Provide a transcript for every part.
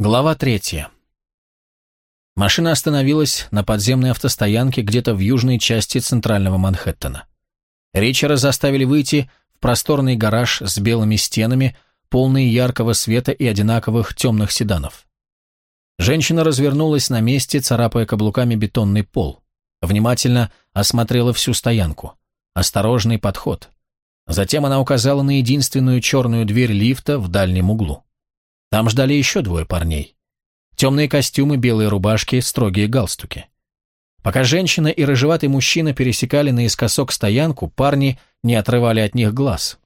Глава третья. Машина остановилась на подземной автостоянке где-то в южной части центрального Манхэттена. Ричера заставили выйти в просторный гараж с белыми стенами, полный яркого света и одинаковых темных седанов. Женщина развернулась на месте, царапая каблуками бетонный пол. Внимательно осмотрела всю стоянку. Осторожный подход. Затем она указала на единственную черную дверь лифта в дальнем углу. Там ждали еще двое парней. Темные костюмы, белые рубашки, строгие галстуки. Пока женщина и рыжеватый мужчина пересекали наискосок стоянку, парни не отрывали от них глаз.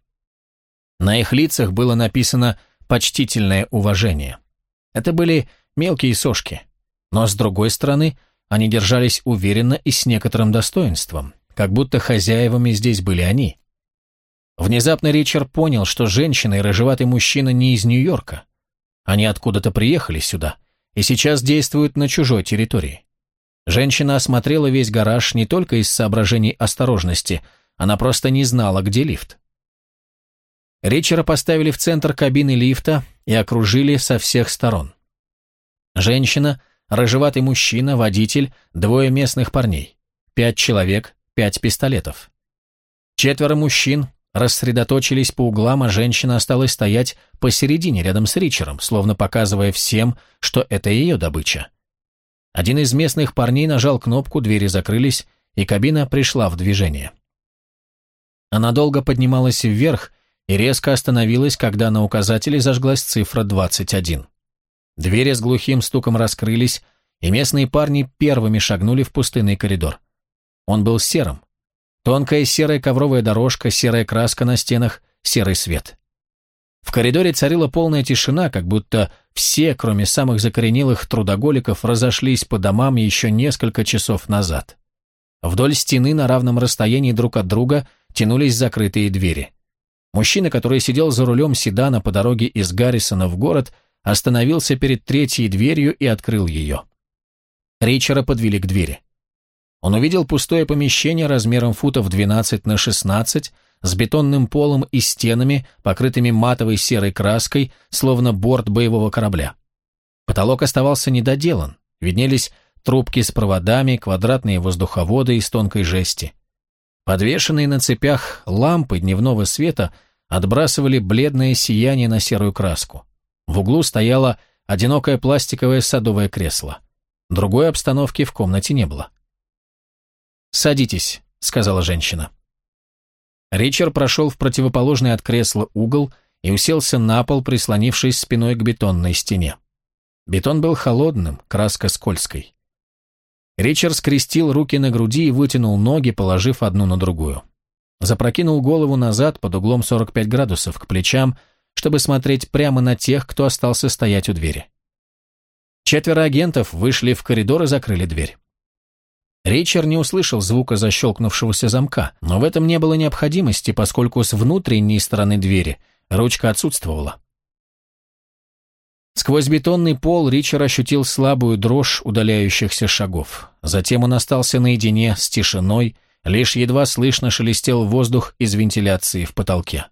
На их лицах было написано «почтительное уважение». Это были мелкие сошки, но, с другой стороны, они держались уверенно и с некоторым достоинством, как будто хозяевами здесь были они. Внезапно Ричард понял, что женщина и рыжеватый мужчина не из Нью-Йорка. Они откуда-то приехали сюда и сейчас действуют на чужой территории. Женщина осмотрела весь гараж не только из соображений осторожности, она просто не знала, где лифт. Ричера поставили в центр кабины лифта и окружили со всех сторон. Женщина, рыжеватый мужчина, водитель, двое местных парней. Пять человек, пять пистолетов. Четверо мужчин, рассредоточились по углам, а женщина осталась стоять посередине рядом с Ричером, словно показывая всем, что это ее добыча. Один из местных парней нажал кнопку, двери закрылись, и кабина пришла в движение. Она долго поднималась вверх и резко остановилась, когда на указателе зажглась цифра 21. Двери с глухим стуком раскрылись, и местные парни первыми шагнули в пустынный коридор. Он был серым, Тонкая серая ковровая дорожка, серая краска на стенах, серый свет. В коридоре царила полная тишина, как будто все, кроме самых закоренелых трудоголиков, разошлись по домам еще несколько часов назад. Вдоль стены на равном расстоянии друг от друга тянулись закрытые двери. Мужчина, который сидел за рулем седана по дороге из Гаррисона в город, остановился перед третьей дверью и открыл ее. Ричера подвели к двери. Он увидел пустое помещение размером футов 12 на 16, с бетонным полом и стенами, покрытыми матовой серой краской, словно борт боевого корабля. Потолок оставался недоделан, виднелись трубки с проводами, квадратные воздуховоды из тонкой жести. Подвешенные на цепях лампы дневного света отбрасывали бледное сияние на серую краску. В углу стояло одинокое пластиковое садовое кресло. Другой обстановки в комнате не было. «Садитесь», — сказала женщина. Ричард прошел в противоположный от кресла угол и уселся на пол, прислонившись спиной к бетонной стене. Бетон был холодным, краска скользкой. Ричард скрестил руки на груди и вытянул ноги, положив одну на другую. Запрокинул голову назад под углом 45 градусов к плечам, чтобы смотреть прямо на тех, кто остался стоять у двери. Четверо агентов вышли в коридор и закрыли дверь. Ричард не услышал звука защелкнувшегося замка, но в этом не было необходимости, поскольку с внутренней стороны двери ручка отсутствовала. Сквозь бетонный пол Ричард ощутил слабую дрожь удаляющихся шагов. Затем он остался наедине с тишиной, лишь едва слышно шелестел воздух из вентиляции в потолке.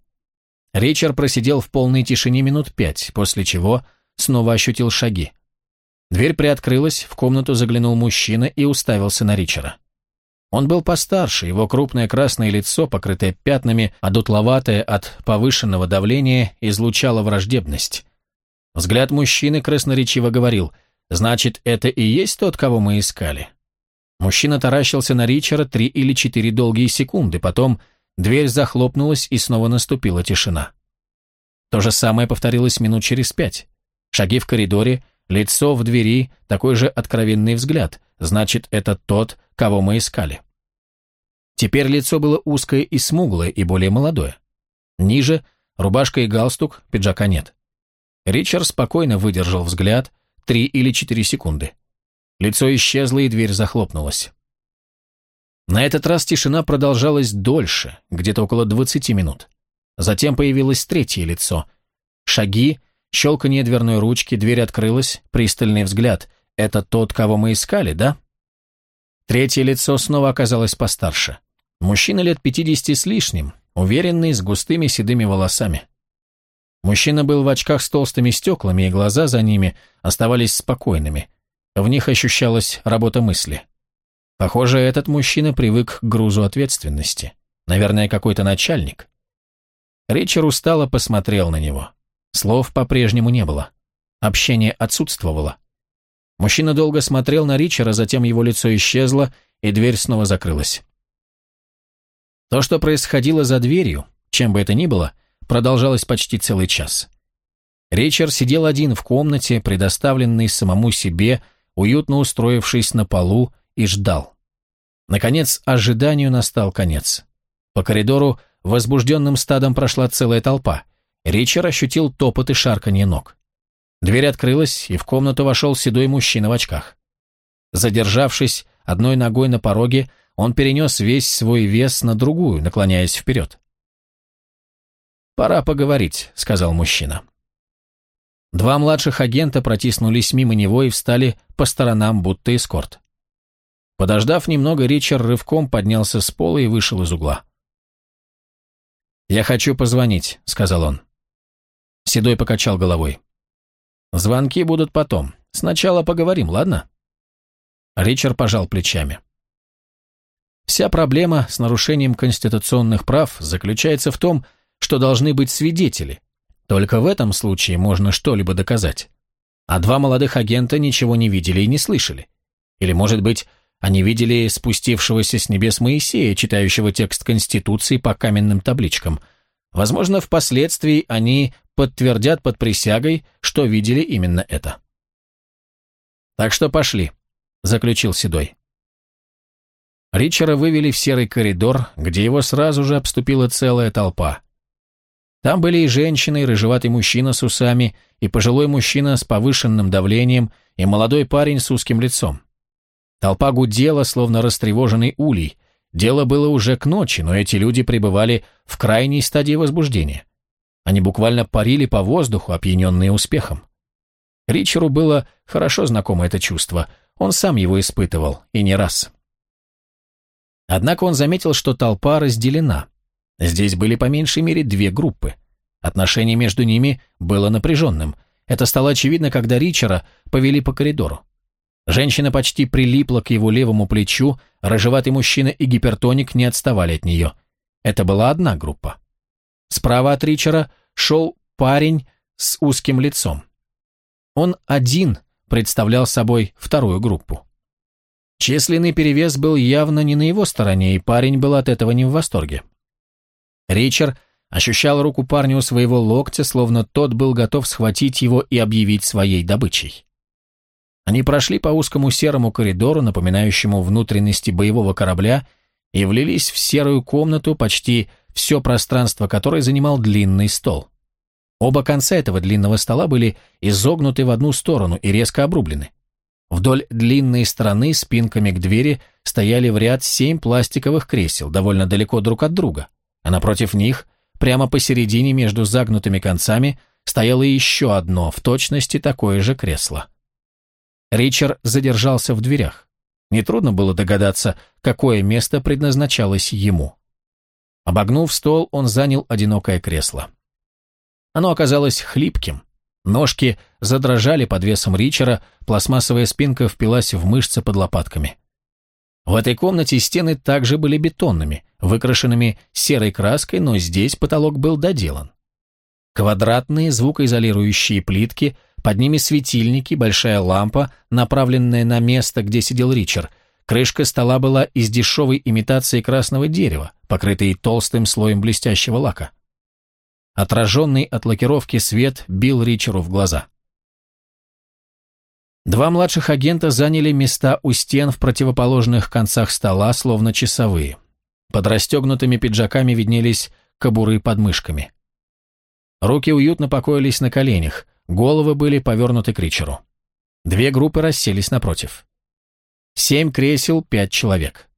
Ричард просидел в полной тишине минут пять, после чего снова ощутил шаги. Дверь приоткрылась, в комнату заглянул мужчина и уставился на Ричера. Он был постарше, его крупное красное лицо, покрытое пятнами, а дутловатое от повышенного давления, излучало враждебность. Взгляд мужчины красноречиво говорил, «Значит, это и есть тот, кого мы искали?» Мужчина таращился на Ричера три или четыре долгие секунды, потом дверь захлопнулась и снова наступила тишина. То же самое повторилось минут через пять. Шаги в коридоре, Лицо в двери, такой же откровенный взгляд. Значит, это тот, кого мы искали. Теперь лицо было узкое и смуглое, и более молодое. Ниже – рубашка и галстук, пиджака нет. Ричард спокойно выдержал взгляд три или четыре секунды. Лицо исчезло, и дверь захлопнулась. На этот раз тишина продолжалась дольше, где-то около двадцати минут. Затем появилось третье лицо. Шаги, Щелканье дверной ручки, дверь открылась, пристальный взгляд. «Это тот, кого мы искали, да?» Третье лицо снова оказалось постарше. Мужчина лет пятидесяти с лишним, уверенный, с густыми седыми волосами. Мужчина был в очках с толстыми стеклами, и глаза за ними оставались спокойными. В них ощущалась работа мысли. Похоже, этот мужчина привык к грузу ответственности. Наверное, какой-то начальник. Ричард устало посмотрел на него. Слов по-прежнему не было. Общение отсутствовало. Мужчина долго смотрел на Ричера, затем его лицо исчезло, и дверь снова закрылась. То, что происходило за дверью, чем бы это ни было, продолжалось почти целый час. Ричард сидел один в комнате, предоставленной самому себе, уютно устроившись на полу, и ждал. Наконец, ожиданию настал конец. По коридору возбужденным стадом прошла целая толпа. Ричард ощутил топот и шарканье ног. Дверь открылась, и в комнату вошел седой мужчина в очках. Задержавшись одной ногой на пороге, он перенес весь свой вес на другую, наклоняясь вперед. «Пора поговорить», — сказал мужчина. Два младших агента протиснулись мимо него и встали по сторонам, будто эскорт. Подождав немного, Ричард рывком поднялся с пола и вышел из угла. «Я хочу позвонить», — сказал он. Седой покачал головой. «Звонки будут потом. Сначала поговорим, ладно?» Ричард пожал плечами. Вся проблема с нарушением конституционных прав заключается в том, что должны быть свидетели. Только в этом случае можно что-либо доказать. А два молодых агента ничего не видели и не слышали. Или, может быть, они видели спустившегося с небес Моисея, читающего текст Конституции по каменным табличкам. Возможно, впоследствии они подтвердят под присягой, что видели именно это. «Так что пошли», — заключил Седой. Ричера вывели в серый коридор, где его сразу же обступила целая толпа. Там были и женщины, и рыжеватый мужчина с усами, и пожилой мужчина с повышенным давлением, и молодой парень с узким лицом. Толпа гудела, словно растревоженный улей. Дело было уже к ночи, но эти люди пребывали в крайней стадии возбуждения. Они буквально парили по воздуху, опьяненные успехом. Ричеру было хорошо знакомо это чувство, он сам его испытывал, и не раз. Однако он заметил, что толпа разделена – Здесь были по меньшей мере две группы. Отношение между ними было напряженным. Это стало очевидно, когда Ричера повели по коридору. Женщина почти прилипла к его левому плечу, рыжеватый мужчина и гипертоник не отставали от нее. Это была одна группа. Справа от Ричера шел парень с узким лицом. Он один представлял собой вторую группу. Численный перевес был явно не на его стороне, и парень был от этого не в восторге. Ричард ощущал руку парня у своего локтя, словно тот был готов схватить его и объявить своей добычей. Они прошли по узкому серому коридору, напоминающему внутренности боевого корабля, и влились в серую комнату, почти все пространство которой занимал длинный стол. Оба конца этого длинного стола были изогнуты в одну сторону и резко обрублены. Вдоль длинной стороны спинками к двери стояли в ряд семь пластиковых кресел, довольно далеко друг от друга – а напротив них, прямо посередине между загнутыми концами, стояло еще одно, в точности такое же кресло. Ричард задержался в дверях. Нетрудно было догадаться, какое место предназначалось ему. Обогнув стол, он занял одинокое кресло. Оно оказалось хлипким. Ножки задрожали под весом Ричера, пластмассовая спинка впилась в мышцы под лопатками. В этой комнате стены также были бетонными, выкрашенными серой краской, но здесь потолок был доделан. Квадратные звукоизолирующие плитки, под ними светильники, большая лампа, направленная на место, где сидел Ричард. Крышка стола была из дешевой имитации красного дерева, покрытой толстым слоем блестящего лака. Отраженный от лакировки свет бил Ричеру в глаза. Два младших агента заняли места у стен в противоположных концах стола, словно часовые. Под расстегнутыми пиджаками виднелись кобуры под мышками. Руки уютно покоились на коленях, головы были повернуты к Ричеру. Две группы расселись напротив. Семь кресел, пять человек.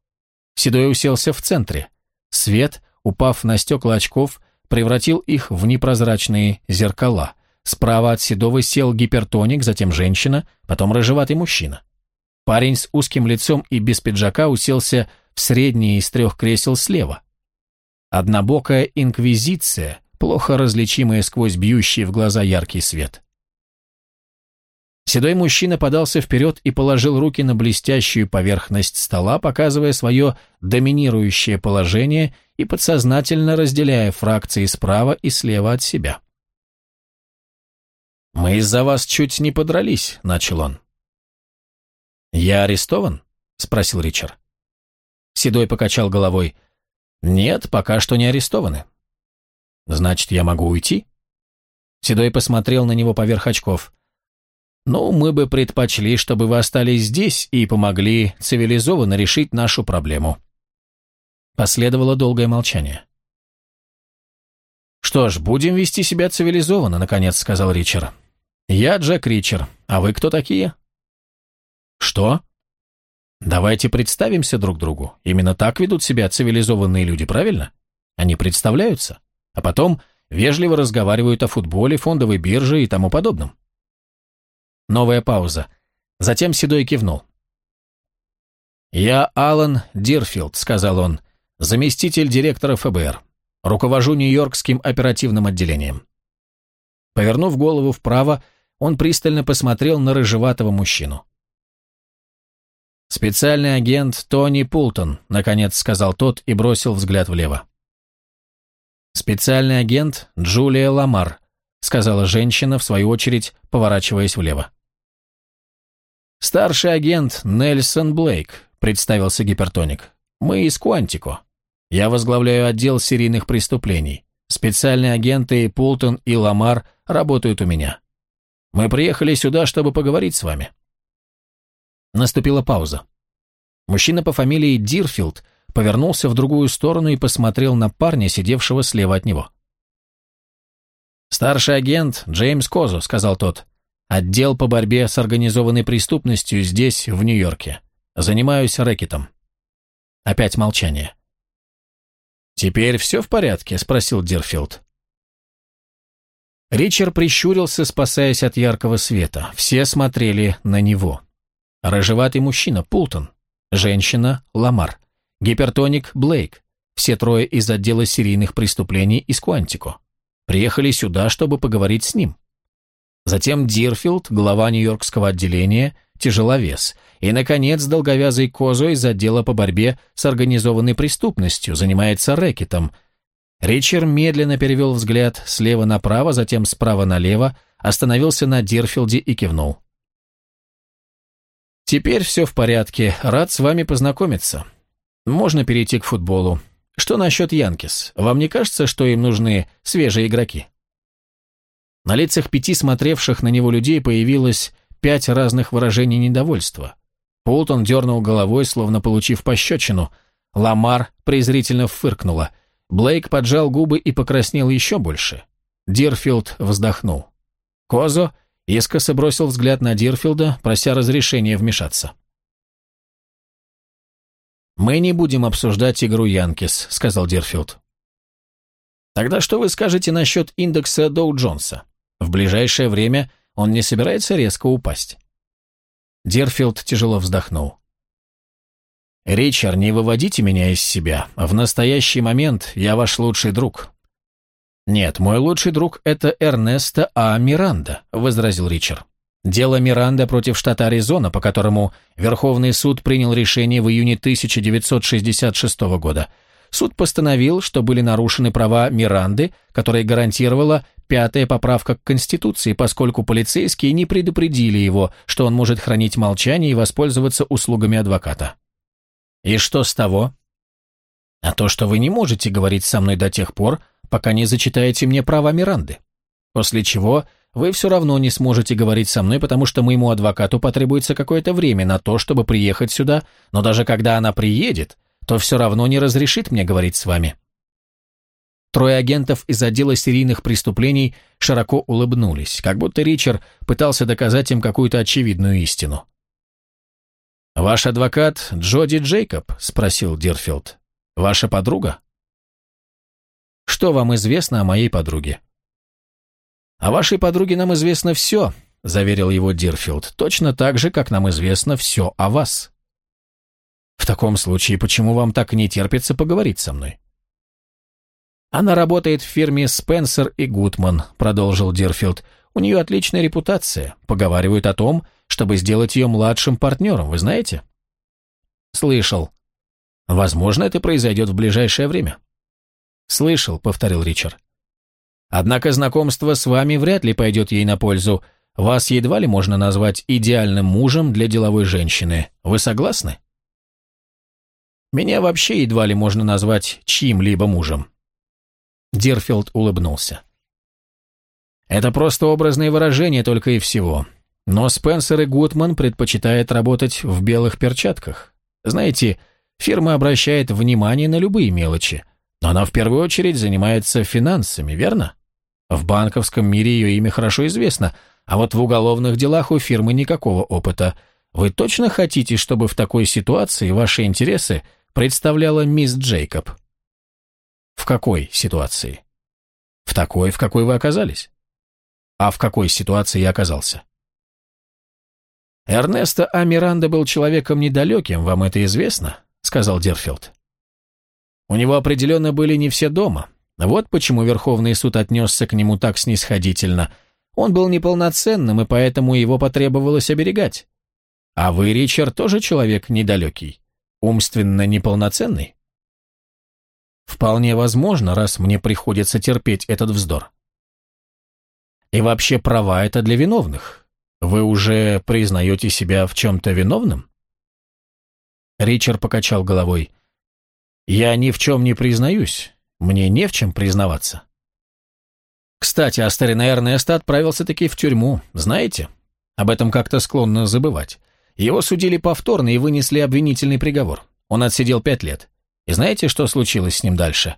Седой уселся в центре. Свет, упав на стекла очков, превратил их в непрозрачные зеркала – Справа от Седова сел гипертоник, затем женщина, потом рыжеватый мужчина. Парень с узким лицом и без пиджака уселся в среднее из трех кресел слева. Однобокая инквизиция, плохо различимое сквозь бьющий в глаза яркий свет. Седой мужчина подался вперед и положил руки на блестящую поверхность стола, показывая свое доминирующее положение и подсознательно разделяя фракции справа и слева от себя. «Мы из-за вас чуть не подрались», — начал он. «Я арестован?» — спросил Ричард. Седой покачал головой. «Нет, пока что не арестованы». «Значит, я могу уйти?» Седой посмотрел на него поверх очков. «Ну, мы бы предпочли, чтобы вы остались здесь и помогли цивилизованно решить нашу проблему». Последовало долгое молчание. «Что ж, будем вести себя цивилизованно», — наконец сказал Ричард. «Я Джек Ричард, а вы кто такие?» «Что?» «Давайте представимся друг другу. Именно так ведут себя цивилизованные люди, правильно? Они представляются, а потом вежливо разговаривают о футболе, фондовой бирже и тому подобном». Новая пауза. Затем Седой кивнул. «Я Алан Дирфилд», — сказал он, — «заместитель директора ФБР. Руковожу Нью-Йоркским оперативным отделением». Повернув голову вправо, он пристально посмотрел на рыжеватого мужчину. «Специальный агент Тони Пултон», — наконец сказал тот и бросил взгляд влево. «Специальный агент Джулия Ламар», — сказала женщина, в свою очередь, поворачиваясь влево. «Старший агент Нельсон Блейк», — представился гипертоник. «Мы из Куантико. Я возглавляю отдел серийных преступлений. Специальные агенты Пултон и Ламар работают у меня. Мы приехали сюда, чтобы поговорить с вами». Наступила пауза. Мужчина по фамилии Дирфилд повернулся в другую сторону и посмотрел на парня, сидевшего слева от него. «Старший агент Джеймс Козу», — сказал тот. «Отдел по борьбе с организованной преступностью здесь, в Нью-Йорке. Занимаюсь рэкетом». Опять молчание. «Теперь все в порядке?» — спросил Дирфилд. Ричард прищурился, спасаясь от яркого света. Все смотрели на него. Рыжеватый мужчина, Пултон. Женщина, Ламар. Гипертоник, Блейк. Все трое из отдела серийных преступлений из Куантико. Приехали сюда, чтобы поговорить с ним. Затем Дирфилд, глава Нью-Йоркского отделения, тяжеловес. И, наконец, долговязый Козо из отдела по борьбе с организованной преступностью, занимается рэкетом. Ричер медленно перевел взгляд слева направо, затем справа налево, остановился на Дирфилде и кивнул. Теперь все в порядке, рад с вами познакомиться. Можно перейти к футболу. Что насчет Янкис? Вам не кажется, что им нужны свежие игроки? На лицах пяти смотревших на него людей появилось пять разных выражений недовольства. Пултон дернул головой, словно получив пощечину. Ламар презрительно фыркнула. Блейк поджал губы и покраснел еще больше. Дирфилд вздохнул. Козо искоса бросил взгляд на Дирфилда, прося разрешения вмешаться. «Мы не будем обсуждать игру Янкис», — сказал Дирфилд. «Тогда что вы скажете насчет индекса Доу-Джонса? В ближайшее время он не собирается резко упасть?» Дирфилд тяжело вздохнул. «Ричард, не выводите меня из себя. В настоящий момент я ваш лучший друг. «Нет, мой лучший друг – это Эрнесто А. Миранда», – возразил Ричард. Дело Миранда против штата Аризона, по которому Верховный суд принял решение в июне 1966 года. Суд постановил, что были нарушены права Миранды, которая гарантировала пятая поправка к Конституции, поскольку полицейские не предупредили его, что он может хранить молчание и воспользоваться услугами адвоката. И что с того? А то, что вы не можете говорить со мной до тех пор, пока не зачитаете мне права Миранды. После чего вы все равно не сможете говорить со мной, потому что моему адвокату потребуется какое-то время на то, чтобы приехать сюда, но даже когда она приедет, то все равно не разрешит мне говорить с вами». Трое агентов из отдела серийных преступлений широко улыбнулись, как будто Ричер пытался доказать им какую-то очевидную истину. «Ваш адвокат Джоди Джейкоб?» – спросил Дирфилд. «Ваша подруга?» Что вам известно о моей подруге?» «О вашей подруге нам известно все», — заверил его Дирфилд, «точно так же, как нам известно все о вас». «В таком случае, почему вам так не терпится поговорить со мной?» «Она работает в фирме Спенсер и Гутман», — продолжил Дирфилд. «У нее отличная репутация. Поговаривают о том, чтобы сделать ее младшим партнером, вы знаете?» «Слышал. Возможно, это произойдет в ближайшее время». «Слышал», — повторил Ричард. «Однако знакомство с вами вряд ли пойдет ей на пользу. Вас едва ли можно назвать идеальным мужем для деловой женщины. Вы согласны?» «Меня вообще едва ли можно назвать чьим-либо мужем». Дирфилд улыбнулся. «Это просто образное выражение только и всего. Но Спенсер и Гутман предпочитают работать в белых перчатках. Знаете, фирма обращает внимание на любые мелочи, но она в первую очередь занимается финансами, верно? В банковском мире ее имя хорошо известно, а вот в уголовных делах у фирмы никакого опыта. Вы точно хотите, чтобы в такой ситуации ваши интересы представляла мисс Джейкоб?» В какой ситуации? В такой, в какой вы оказались. А в какой ситуации я оказался? Эрнесто А. Миранда был человеком недалеким, вам это известно, сказал Дерфилд. У него определенно были не все дома. Вот почему Верховный суд отнесся к нему так снисходительно. Он был неполноценным, и поэтому его потребовалось оберегать. А вы, Ричард, тоже человек недалекий, умственно неполноценный? Вполне возможно, раз мне приходится терпеть этот вздор. И вообще права это для виновных. Вы уже признаете себя в чем-то виновным? Ричард покачал головой. Я ни в чем не признаюсь. Мне не в чем признаваться. Кстати, а старина Эрнеста отправился-таки в тюрьму, знаете? Об этом как-то склонно забывать. Его судили повторно и вынесли обвинительный приговор. Он отсидел пять лет. И знаете, что случилось с ним дальше?»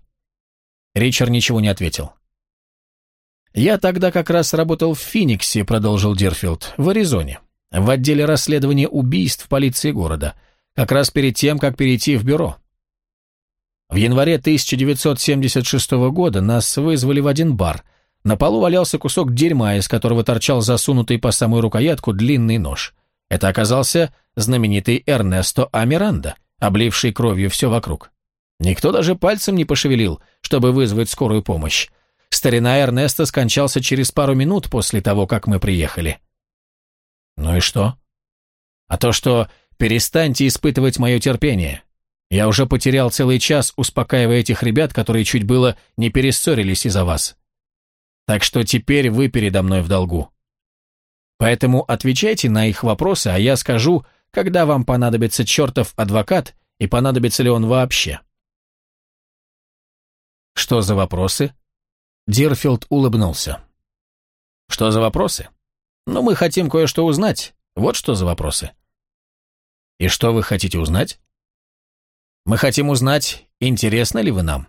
Ричард ничего не ответил. «Я тогда как раз работал в Финиксе», — продолжил Дирфилд, — «в Аризоне, в отделе расследования убийств полиции города, как раз перед тем, как перейти в бюро. В январе 1976 года нас вызвали в один бар. На полу валялся кусок дерьма, из которого торчал засунутый по самую рукоятку длинный нож. Это оказался знаменитый Эрнесто Амиранда, обливший кровью все вокруг. Никто даже пальцем не пошевелил, чтобы вызвать скорую помощь. Старина Эрнеста скончался через пару минут после того, как мы приехали. Ну и что? А то, что перестаньте испытывать мое терпение. Я уже потерял целый час, успокаивая этих ребят, которые чуть было не перессорились из-за вас. Так что теперь вы передо мной в долгу. Поэтому отвечайте на их вопросы, а я скажу, когда вам понадобится чертов адвокат и понадобится ли он вообще. «Что за вопросы?» Дирфилд улыбнулся. «Что за вопросы? Ну, мы хотим кое-что узнать. Вот что за вопросы». «И что вы хотите узнать?» «Мы хотим узнать, интересны ли вы нам».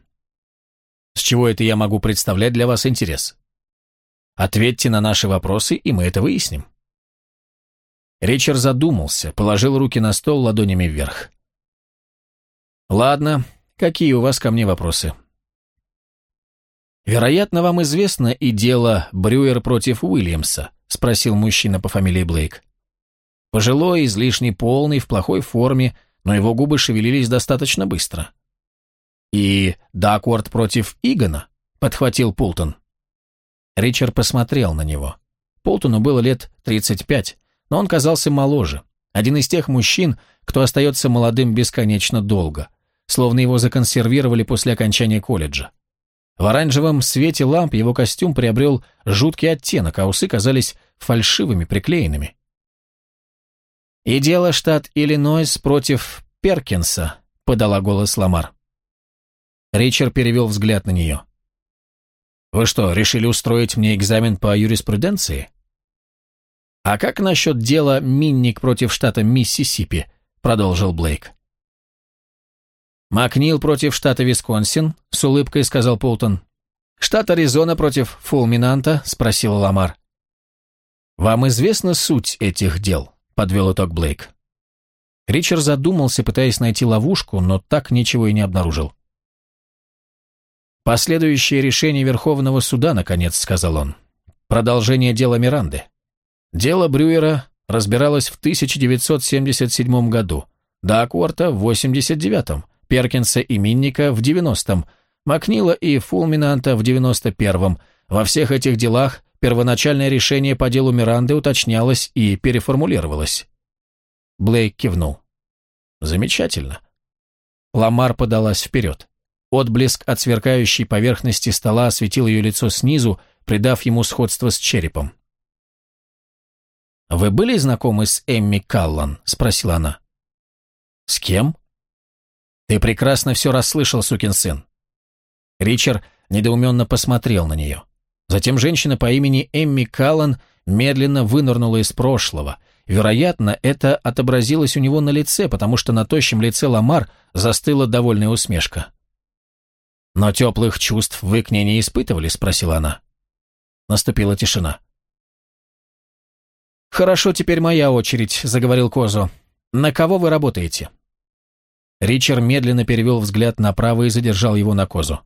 «С чего это я могу представлять для вас интерес?» «Ответьте на наши вопросы, и мы это выясним». Ричард задумался, положил руки на стол ладонями вверх. «Ладно, какие у вас ко мне вопросы?» «Вероятно, вам известно и дело Брюер против Уильямса», спросил мужчина по фамилии Блейк. Пожилой, излишне полный, в плохой форме, но его губы шевелились достаточно быстро. «И Дакворд против Игона?» — подхватил Пултон. Ричард посмотрел на него. Пултону было лет 35, но он казался моложе. Один из тех мужчин, кто остается молодым бесконечно долго, словно его законсервировали после окончания колледжа. В оранжевом свете ламп его костюм приобрел жуткий оттенок, а усы казались фальшивыми, приклеенными. «И дело штат Иллинойс против Перкинса», — подала голос Ламар. Ричард перевел взгляд на нее. «Вы что, решили устроить мне экзамен по юриспруденции?» «А как насчет дела Минник против штата Миссисипи?» — продолжил Блейк. «Макнил против штата Висконсин», — с улыбкой сказал Полтон. «Штат Аризона против Фулминанта?» — спросил Ламар. «Вам известна суть этих дел?» — подвел итог Блейк. Ричард задумался, пытаясь найти ловушку, но так ничего и не обнаружил. «Последующее решение Верховного суда, наконец», — сказал он. «Продолжение дела Миранды. Дело Брюера разбиралось в 1977 году, до Аккорта в 89-м, Перкинса и Минника в 90-м, Макнила и Фулминанта в 91-м. Во всех этих делах первоначальное решение по делу Миранды уточнялось и переформулировалось. Блейк кивнул. Замечательно. Ламар подалась вперед. Отблеск от сверкающей поверхности стола осветил ее лицо снизу, придав ему сходство с черепом. «Вы были знакомы с Эмми Каллан?» – спросила она. «С кем?» «Ты прекрасно все расслышал, сукин сын». Ричард недоуменно посмотрел на нее. Затем женщина по имени Эмми Каллан медленно вынырнула из прошлого. Вероятно, это отобразилось у него на лице, потому что на тощем лице Ламар застыла довольная усмешка. «Но теплых чувств вы к ней не испытывали?» – спросила она. Наступила тишина. «Хорошо, теперь моя очередь», — заговорил Козу. «На кого вы работаете?» Ричард медленно перевел взгляд направо и задержал его на Козу.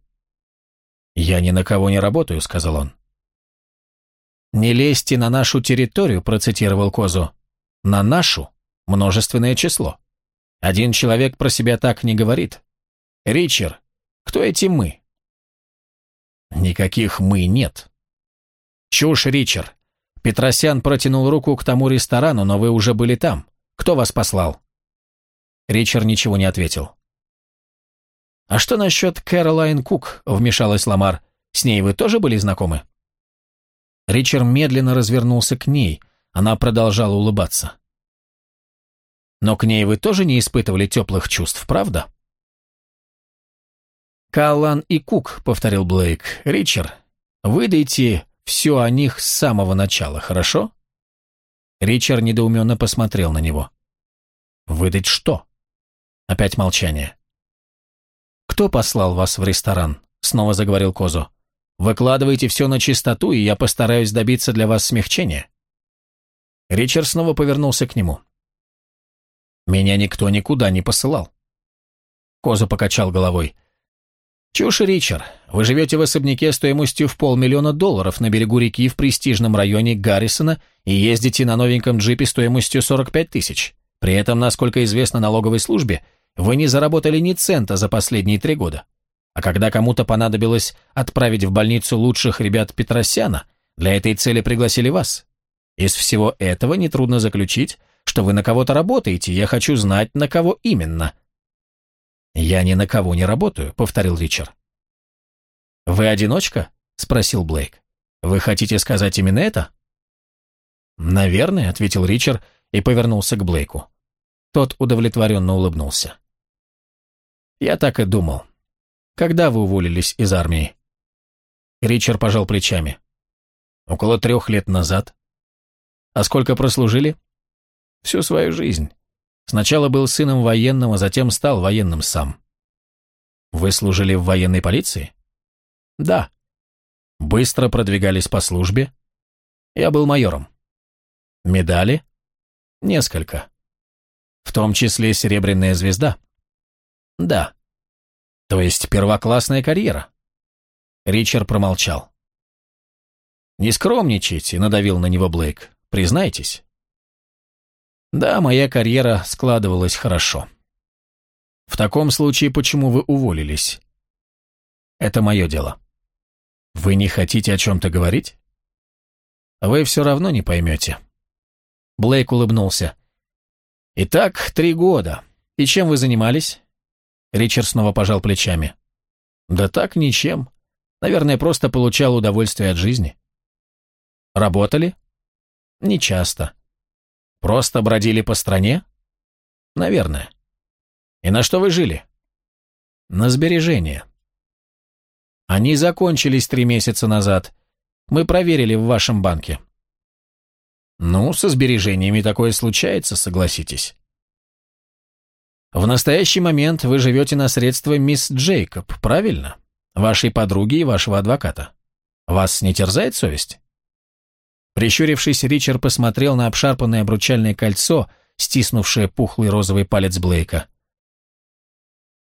«Я ни на кого не работаю», — сказал он. «Не лезьте на нашу территорию», — процитировал Козу. «На нашу» — множественное число. Один человек про себя так не говорит. Ричард, кто эти «мы»?» «Никаких «мы» нет». «Чушь, Ричард. Петросян протянул руку к тому ресторану, но вы уже были там. Кто вас послал?» Ричард ничего не ответил. «А что насчет Кэролайн Кук?» – вмешалась Ламар. «С ней вы тоже были знакомы?» Ричард медленно развернулся к ней. Она продолжала улыбаться. «Но к ней вы тоже не испытывали теплых чувств, правда?» «Каллан и Кук», — повторил Блейк. «Ричард, выдайте все о них с самого начала, хорошо?» Ричард недоуменно посмотрел на него. «Выдать что?» Опять молчание. «Кто послал вас в ресторан?» Снова заговорил Козу. «Выкладывайте все на чистоту, и я постараюсь добиться для вас смягчения». Ричард снова повернулся к нему. «Меня никто никуда не посылал». Коза покачал головой. «Чушь, Ричард. Вы живете в особняке стоимостью в полмиллиона долларов на берегу реки в престижном районе Гаррисона и ездите на новеньком джипе стоимостью 45 тысяч. При этом, насколько известно налоговой службе, вы не заработали ни цента за последние три года. А когда кому-то понадобилось отправить в больницу лучших ребят Петросяна, для этой цели пригласили вас. Из всего этого нетрудно заключить, что вы на кого-то работаете, я хочу знать, на кого именно. «Я ни на кого не работаю», — повторил Ричард. «Вы одиночка?» — спросил Блейк. «Вы хотите сказать именно это?» «Наверное», — ответил Ричард и повернулся к Блейку. Тот удовлетворенно улыбнулся. «Я так и думал. Когда вы уволились из армии?» Ричард пожал плечами. «Около трех лет назад». «А сколько прослужили?» «Всю свою жизнь. Сначала был сыном военного, затем стал военным сам. Вы служили в военной полиции? Да. Быстро продвигались по службе? Я был майором. Медали? Несколько. В том числе Серебряная звезда? Да. То есть первоклассная карьера? Ричард промолчал. «Не скромничайте», — надавил на него Блейк. «Признайтесь». Да, моя карьера складывалась хорошо. В таком случае, почему вы уволились? Это мое дело. Вы не хотите о чем-то говорить? Вы все равно не поймете. Блейк улыбнулся. Итак, три года. И чем вы занимались? Ричард снова пожал плечами. Да так, ничем. Наверное, просто получал удовольствие от жизни. Работали? Не часто. Просто бродили по стране? Наверное. И на что вы жили? На сбережения. Они закончились три месяца назад. Мы проверили в вашем банке. Ну, со сбережениями такое случается, согласитесь. В настоящий момент вы живете на средства мисс Джейкоб, правильно? Вашей подруги и вашего адвоката. Вас не терзает совесть? Прищурившись, Ричард посмотрел на обшарпанное обручальное кольцо, стиснувшее пухлый розовый палец Блейка.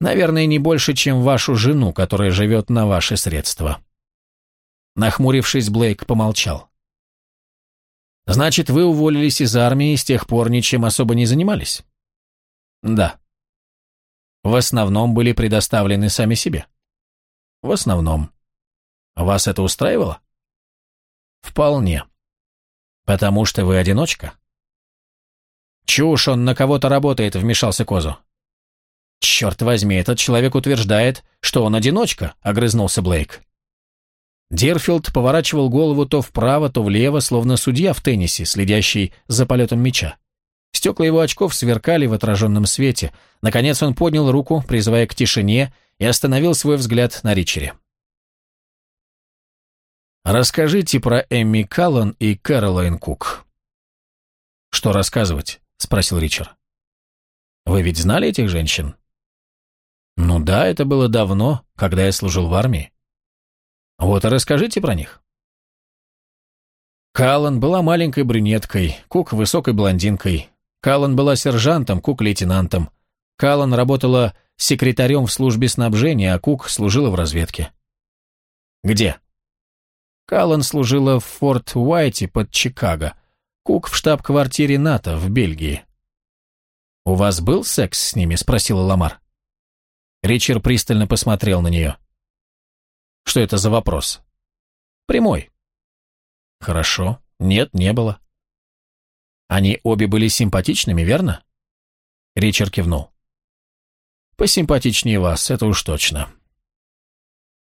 «Наверное, не больше, чем вашу жену, которая живет на ваши средства». Нахмурившись, Блейк помолчал. «Значит, вы уволились из армии и с тех пор ничем особо не занимались?» «Да». «В основном были предоставлены сами себе?» В основном. Вас это устраивало? Вполне. Потому что вы одиночка? Чушь, он на кого-то работает, вмешался Козу. Черт возьми, этот человек утверждает, что он одиночка, огрызнулся Блейк. Дирфилд поворачивал голову то вправо, то влево, словно судья в теннисе, следящий за полетом мяча. Стекла его очков сверкали в отраженном свете. Наконец он поднял руку, призывая к тишине, и остановил свой взгляд на Ричере. «Расскажите про Эмми Каллан и Кэролайн Кук». «Что рассказывать?» — спросил Ричард. «Вы ведь знали этих женщин?» «Ну да, это было давно, когда я служил в армии». «Вот и расскажите про них». Каллан была маленькой брюнеткой, Кук — высокой блондинкой. Каллан была сержантом, Кук — лейтенантом. Каллан работала секретарем в службе снабжения, а Кук служила в разведке. «Где?» Каллан служила в Форт Уайте под Чикаго. Кук в штаб-квартире НАТО в Бельгии. «У вас был секс с ними?» – спросила Ламар. Ричард пристально посмотрел на нее. «Что это за вопрос?» «Прямой». «Хорошо. Нет, не было». «Они обе были симпатичными, верно?» Ричард кивнул. «Посимпатичнее вас, это уж точно».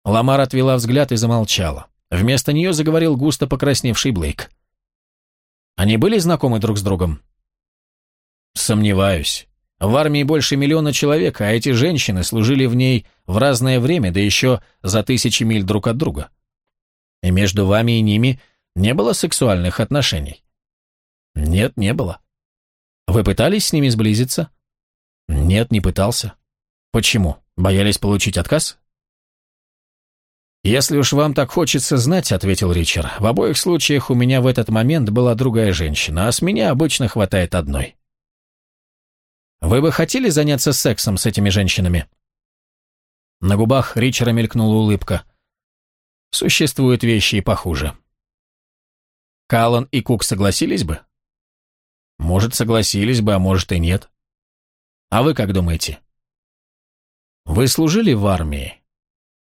Ламар отвела взгляд и замолчала. Вместо нее заговорил густо покрасневший Блейк. Они были знакомы друг с другом? Сомневаюсь. В армии больше миллиона человек, а эти женщины служили в ней в разное время, да еще за тысячи миль друг от друга. И между вами и ними не было сексуальных отношений? Нет, не было. Вы пытались с ними сблизиться? Нет, не пытался. Почему? Боялись получить отказ? «Если уж вам так хочется знать», — ответил Ричард, — «в обоих случаях у меня в этот момент была другая женщина, а с меня обычно хватает одной». «Вы бы хотели заняться сексом с этими женщинами?» На губах Ричера мелькнула улыбка. «Существуют вещи и похуже». Каллан и Кук согласились бы? Может, согласились бы, а может и нет. А вы как думаете? Вы служили в армии?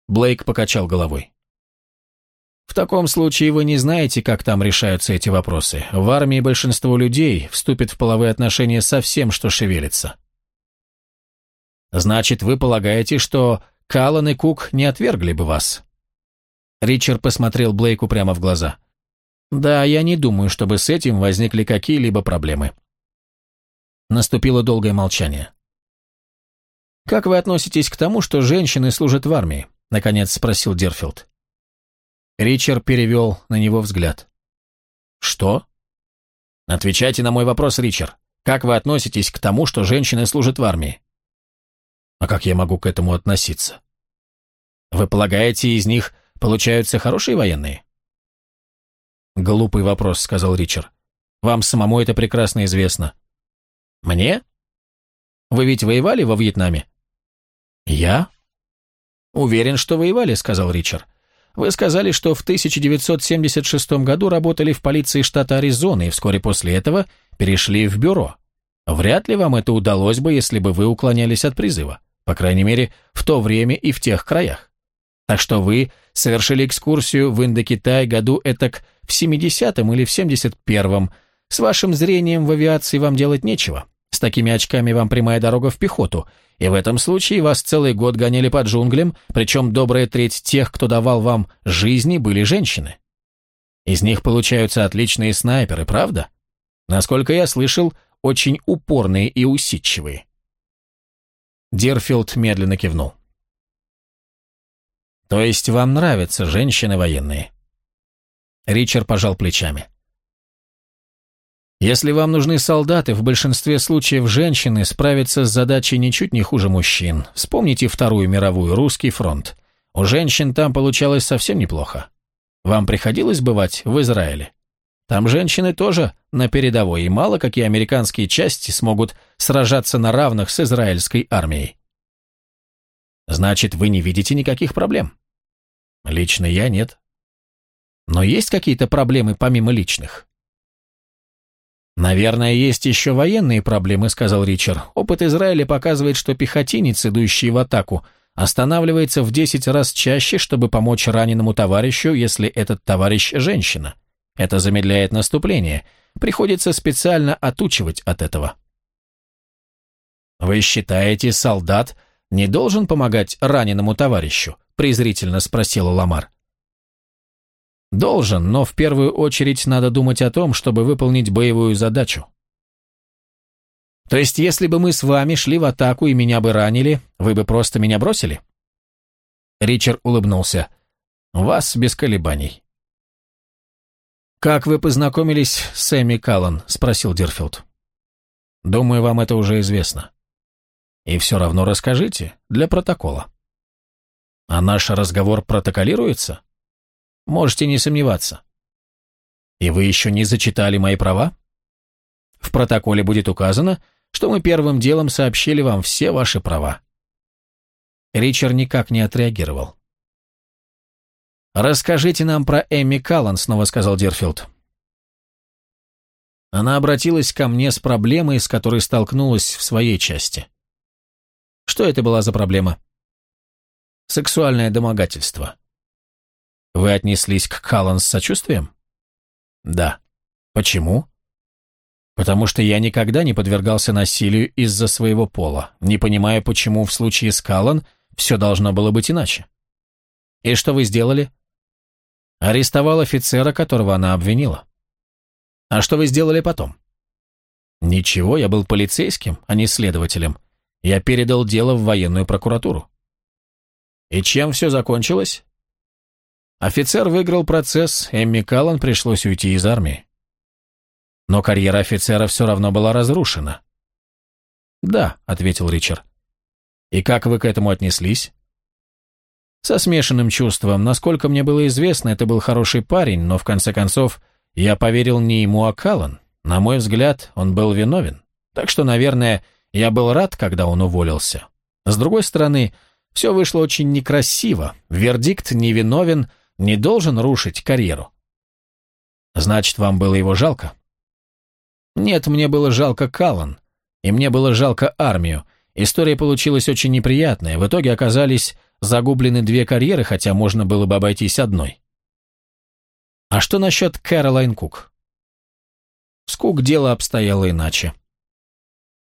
Блейк покачал головой. В таком случае вы не знаете, как там решаются эти вопросы. В армии большинство людей вступит в половые отношения со всем, что шевелится. Значит, вы полагаете, что Каллан и Кук не отвергли бы вас? Ричард посмотрел Блейку прямо в глаза. Да, я не думаю, чтобы с этим возникли какие-либо проблемы. Наступило долгое молчание. Как вы относитесь к тому, что женщины служат в армии? — наконец спросил Дерфилд. Ричард перевел на него взгляд. «Что?» «Отвечайте на мой вопрос, Ричард. Как вы относитесь к тому, что женщины служат в армии?» «А как я могу к этому относиться?» «Вы полагаете, из них получаются хорошие военные?» «Глупый вопрос», — сказал Ричард. «Вам самому это прекрасно известно». «Мне? Вы ведь воевали во Вьетнаме?» «Я?» «Уверен, что воевали», — сказал Ричард. «Вы сказали, что в 1976 году работали в полиции штата Аризона и вскоре после этого перешли в бюро. Вряд ли вам это удалось бы, если бы вы уклонялись от призыва. По крайней мере, в то время и в тех краях. Так что вы совершили экскурсию в Индокитай году этак в 70-м или в 71-м. С вашим зрением в авиации вам делать нечего. С такими очками вам прямая дорога в пехоту, и в этом случае вас целый год гоняли по джунглям, причем добрая треть тех, кто давал вам жизни, были женщины. Из них получаются отличные снайперы, правда? Насколько я слышал, очень упорные и усидчивые. Дирфилд медленно кивнул. «То есть вам нравятся женщины военные?» Ричард пожал плечами. Если вам нужны солдаты, в большинстве случаев женщины справятся с задачей ничуть не хуже мужчин. Вспомните Вторую мировую, русский фронт. У женщин там получалось совсем неплохо. Вам приходилось бывать в Израиле? Там женщины тоже на передовой, и мало какие американские части смогут сражаться на равных с израильской армией. Значит, вы не видите никаких проблем? Лично я нет. Но есть какие-то проблемы помимо личных? «Наверное, есть еще военные проблемы», — сказал Ричард. «Опыт Израиля показывает, что пехотинец, идущий в атаку, останавливается в 10 раз чаще, чтобы помочь раненому товарищу, если этот товарищ – женщина. Это замедляет наступление. Приходится специально отучивать от этого. «Вы считаете, солдат не должен помогать раненому товарищу?» – презрительно спросила Ламар. «Должен, но в первую очередь надо думать о том, чтобы выполнить боевую задачу. То есть, если бы мы с вами шли в атаку и меня бы ранили, вы бы просто меня бросили?» Ричард улыбнулся. «Вас без колебаний». «Как вы познакомились с Эми Каллан?» – спросил Дирфилд. «Думаю, вам это уже известно. И все равно расскажите, для протокола». «А наш разговор протоколируется?» «Можете не сомневаться». «И вы еще не зачитали мои права?» «В протоколе будет указано, что мы первым делом сообщили вам все ваши права». Ричард никак не отреагировал. «Расскажите нам про Эми Каллан», — снова сказал Дерфилд. Она обратилась ко мне с проблемой, с которой столкнулась в своей части. Что это была за проблема? Сексуальное домогательство. Вы отнеслись к Каллан с сочувствием? Да. Почему? Потому что я никогда не подвергался насилию из-за своего пола, не понимая, почему в случае с Каллан все должно было быть иначе. И что вы сделали? Арестовал офицера, которого она обвинила. А что вы сделали потом? Ничего, я был полицейским, а не следователем. Я передал дело в военную прокуратуру. И чем все закончилось? Офицер выиграл процесс, Эмми Каллан пришлось уйти из армии. Но карьера офицера все равно была разрушена. «Да», — ответил Ричард. «И как вы к этому отнеслись?» Со смешанным чувством. Насколько мне было известно, это был хороший парень, но в конце концов я поверил не ему, а Каллан. На мой взгляд, он был виновен. Так что, наверное, я был рад, когда он уволился. С другой стороны, все вышло очень некрасиво. Вердикт невиновен не должен рушить карьеру. Значит, вам было его жалко? Нет, мне было жалко Каллан, и мне было жалко армию. История получилась очень неприятная. В итоге оказались загублены две карьеры, хотя можно было бы обойтись одной. А что насчет Кэролайн Кук? С Кук дело обстояло иначе.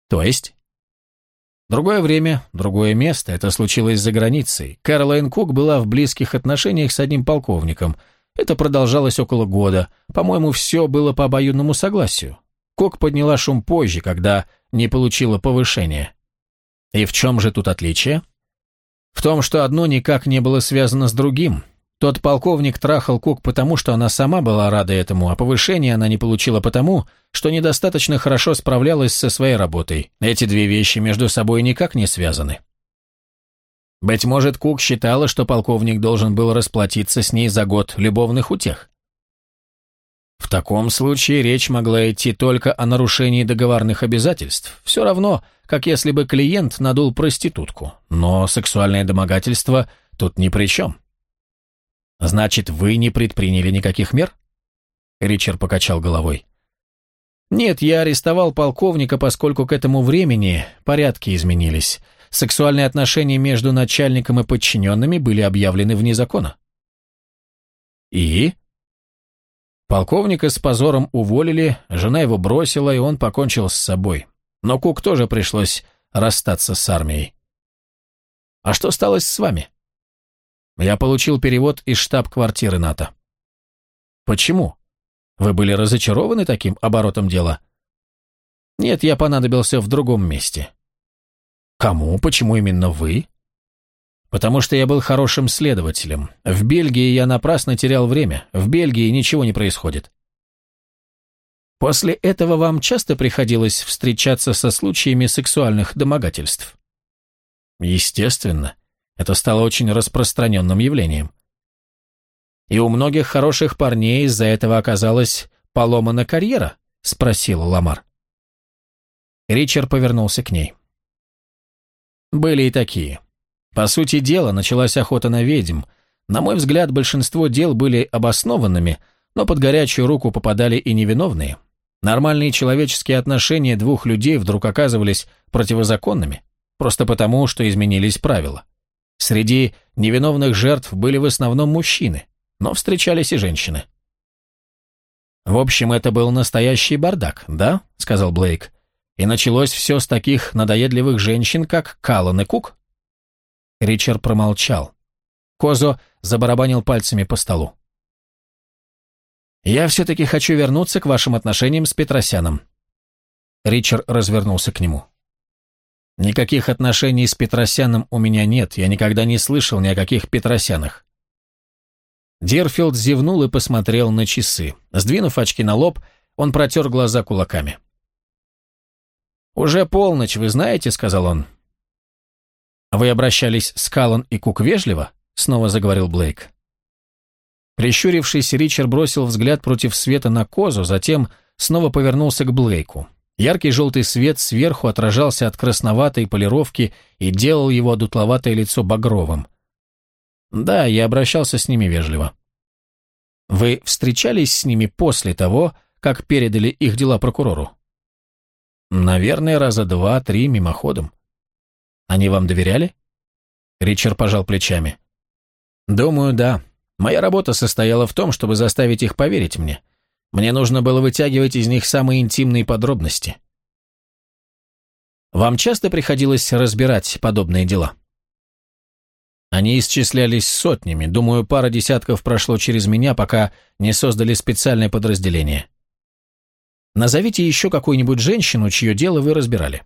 То есть? Другое время, другое место, это случилось за границей. Кэролайн Кук была в близких отношениях с одним полковником. Это продолжалось около года. По-моему, все было по обоюдному согласию. Кок подняла шум позже, когда не получила повышения. И в чем же тут отличие? В том, что одно никак не было связано с другим. Тот полковник трахал Кок потому, что она сама была рада этому, а повышение она не получила потому, что недостаточно хорошо справлялась со своей работой. Эти две вещи между собой никак не связаны. Быть может, Кук считала, что полковник должен был расплатиться с ней за год любовных утех. В таком случае речь могла идти только о нарушении договорных обязательств, все равно, как если бы клиент надул проститутку, но сексуальное домогательство тут ни при чем. «Значит, вы не предприняли никаких мер?» Ричард покачал головой. «Нет, я арестовал полковника, поскольку к этому времени порядки изменились. Сексуальные отношения между начальником и подчиненными были объявлены вне закона». «И?» Полковника с позором уволили, жена его бросила, и он покончил с собой. Но Кук тоже пришлось расстаться с армией. А что стало с вами? Я получил перевод из штаб-квартиры НАТО. Почему? Вы были разочарованы таким оборотом дела? Нет, я понадобился в другом месте. Кому? Почему именно вы? Потому что я был хорошим следователем. В Бельгии я напрасно терял время. В Бельгии ничего не происходит. После этого вам часто приходилось встречаться со случаями сексуальных домогательств? Естественно. Это стало очень распространенным явлением. И у многих хороших парней из-за этого оказалась поломана карьера? Спросил Ламар. Ричард повернулся к ней. Были и такие. По сути дела, началась охота на ведьм. На мой взгляд, большинство дел были обоснованными, но под горячую руку попадали и невиновные. Нормальные человеческие отношения двух людей вдруг оказывались противозаконными, просто потому, что изменились правила. Среди невиновных жертв были в основном мужчины, но встречались и женщины. «В общем, это был настоящий бардак, да?» — сказал Блейк. «И началось все с таких надоедливых женщин, как Каллан и Кук?» Ричард промолчал. Козо забарабанил пальцами по столу. «Я все-таки хочу вернуться к вашим отношениям с Петросяном». Ричард развернулся к нему. «Никаких отношений с Петросяном у меня нет, я никогда не слышал ни о каких Петросянах». Дерфилд зевнул и посмотрел на часы. Сдвинув очки на лоб, он протер глаза кулаками. «Уже полночь, вы знаете», — сказал он. «Вы обращались с Каллан и Кук вежливо?» — снова заговорил Блейк. Прищурившись, Ричард бросил взгляд против света на козу, затем снова повернулся к Блейку. Яркий желтый свет сверху отражался от красноватой полировки и делал его дутловатое лицо багровым. Да, я обращался с ними вежливо. Вы встречались с ними после того, как передали их дела прокурору? Наверное, раза два-три мимоходом. Они вам доверяли? Ричард пожал плечами. Думаю, да. Моя работа состояла в том, чтобы заставить их поверить мне. Мне нужно было вытягивать из них самые интимные подробности. Вам часто приходилось разбирать подобные дела? Они исчислялись сотнями. Думаю, пара десятков прошло через меня, пока не создали специальное подразделение. Назовите еще какую-нибудь женщину, чье дело вы разбирали.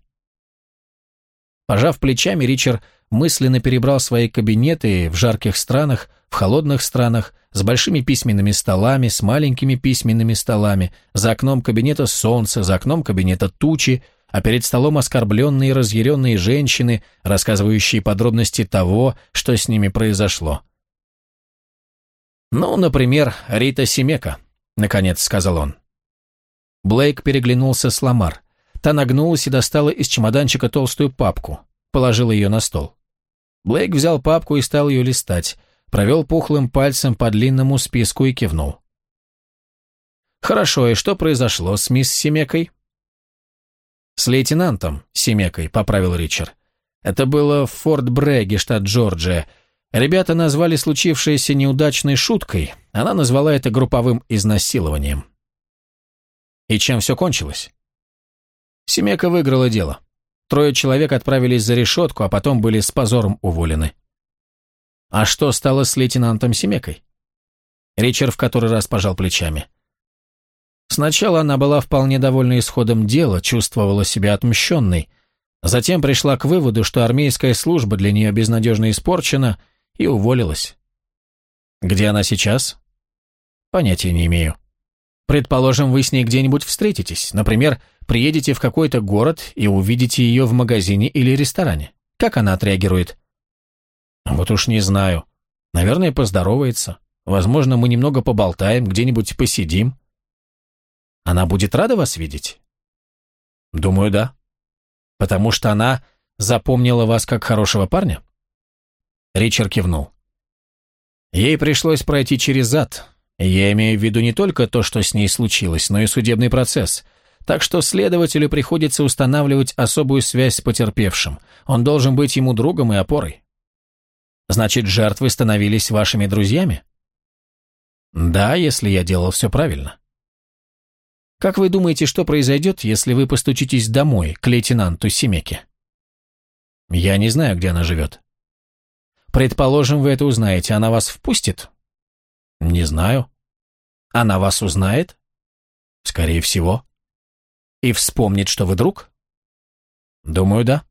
Пожав плечами, Ричард мысленно перебрал свои кабинеты в жарких странах, в холодных странах, с большими письменными столами, с маленькими письменными столами, за окном кабинета солнце, за окном кабинета тучи, а перед столом оскорбленные и разъяренные женщины, рассказывающие подробности того, что с ними произошло. «Ну, например, Рита Семека», — наконец сказал он. Блейк переглянулся с Ламар. Та нагнулась и достала из чемоданчика толстую папку, положила ее на стол. Блейк взял папку и стал ее листать, провел пухлым пальцем по длинному списку и кивнул. «Хорошо, и что произошло с мисс Семекой?» «С лейтенантом Семекой», — поправил Ричард. «Это было в Форт Брэге, штат Джорджия. Ребята назвали случившееся неудачной шуткой, она назвала это групповым изнасилованием». «И чем все кончилось?» Семека выиграла дело. Трое человек отправились за решетку, а потом были с позором уволены. А что стало с лейтенантом Семекой? Ричард в который раз пожал плечами. Сначала она была вполне довольна исходом дела, чувствовала себя отмщенной. Затем пришла к выводу, что армейская служба для нее безнадежно испорчена, и уволилась. Где она сейчас? Понятия не имею. Предположим, вы с ней где-нибудь встретитесь. Например, приедете в какой-то город и увидите ее в магазине или ресторане. Как она отреагирует? Вот уж не знаю. Наверное, поздоровается. Возможно, мы немного поболтаем, где-нибудь посидим. Она будет рада вас видеть? Думаю, да. Потому что она запомнила вас как хорошего парня? Ричард кивнул. Ей пришлось пройти через ад. Я имею в виду не только то, что с ней случилось, но и судебный процесс – так что следователю приходится устанавливать особую связь с потерпевшим. Он должен быть ему другом и опорой. Значит, жертвы становились вашими друзьями? Да, если я делал все правильно. Как вы думаете, что произойдет, если вы постучитесь домой к лейтенанту Семеке? Я не знаю, где она живет. Предположим, вы это узнаете, она вас впустит? Не знаю. Она вас узнает? Скорее всего. И вспомнит, что вы друг? Думаю, да.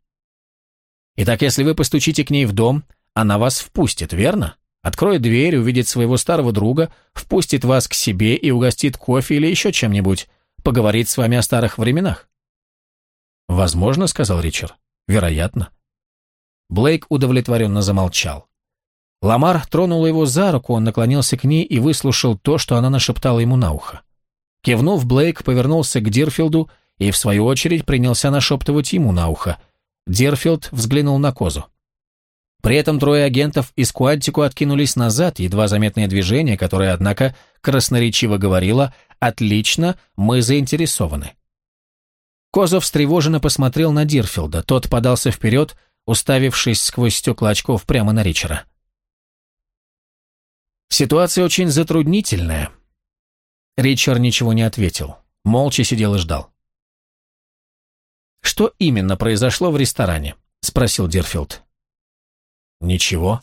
Итак, если вы постучите к ней в дом, она вас впустит, верно? Откроет дверь, увидит своего старого друга, впустит вас к себе и угостит кофе или еще чем-нибудь, поговорит с вами о старых временах. Возможно, сказал Ричард. Вероятно. Блейк удовлетворенно замолчал. Ламар тронул его за руку, он наклонился к ней и выслушал то, что она нашептала ему на ухо. Кивнув, Блейк повернулся к Дирфилду и, в свою очередь, принялся нашептывать ему на ухо. Дирфилд взглянул на козу. При этом трое агентов из Куантику откинулись назад, едва заметное движение, которое, однако, красноречиво говорило «Отлично, мы заинтересованы». Козов встревоженно посмотрел на Дирфилда, тот подался вперед, уставившись сквозь стекла очков прямо на Ричера. «Ситуация очень затруднительная». Ричард ничего не ответил, молча сидел и ждал. «Что именно произошло в ресторане?» — спросил Дирфилд. «Ничего».